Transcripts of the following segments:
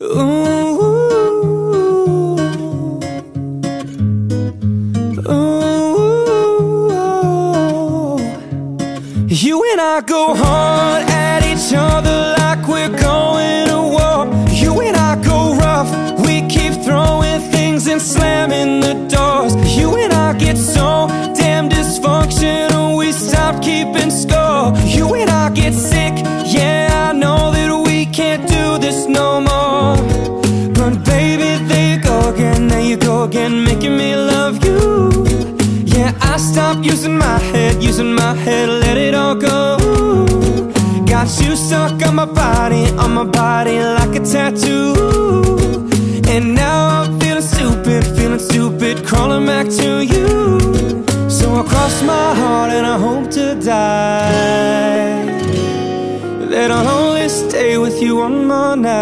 Ooh, ooh, you and I go hard at each other like we're going to war. You and I go rough, we keep throwing things and slamming the doors. You and I get so damn dysfunctional, we stop keeping score. Stopped using my head, using my head, let it all go. Got you stuck on my body, on my body like a tattoo. And now I'm feeling stupid, feeling stupid, crawling back to you. So I cross my heart and I hope to die. That I'll only stay with you one more night.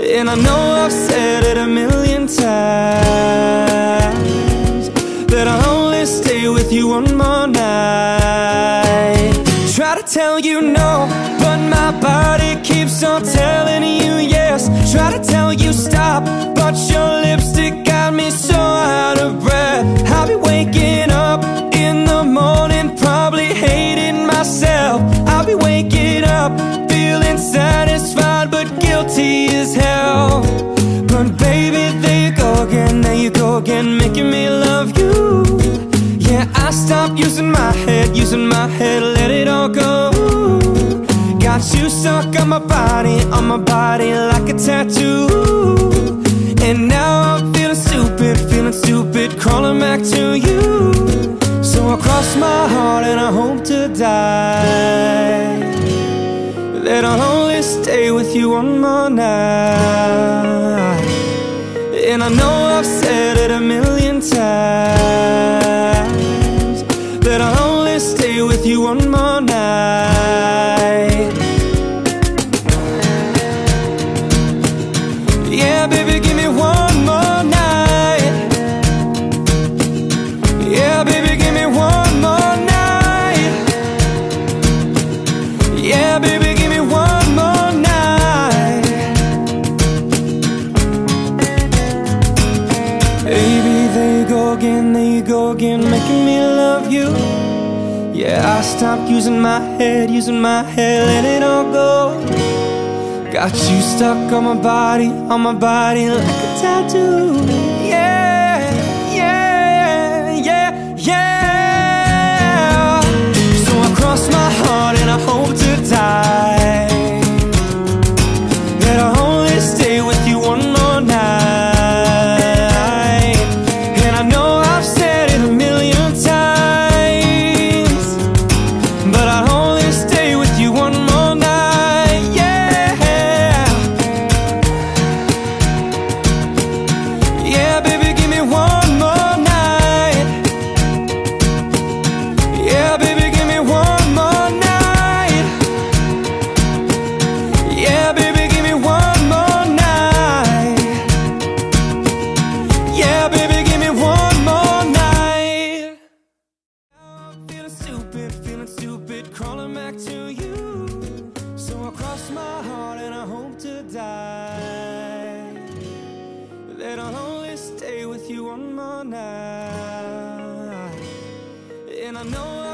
And I know with you one more night. Try to tell you no, but my body keeps on telling you yes. Try to tell you stop, but your lipstick I stopped using my head, using my head, let it all go. Got you stuck on my body, on my body like a tattoo. And now I'm feeling stupid, feeling stupid, crawling back to you. So I cross my heart and I hope to die. That I'll only stay with you one more night. And I know I'll only stay with you one more night again, there you go again, making me love you Yeah, I stopped using my head, using my head, let it all go Got you stuck on my body, on my body like a tattoo. Crawling back to you. So I cross my heart and I hope to die. That I'll only stay with you one more night. And I know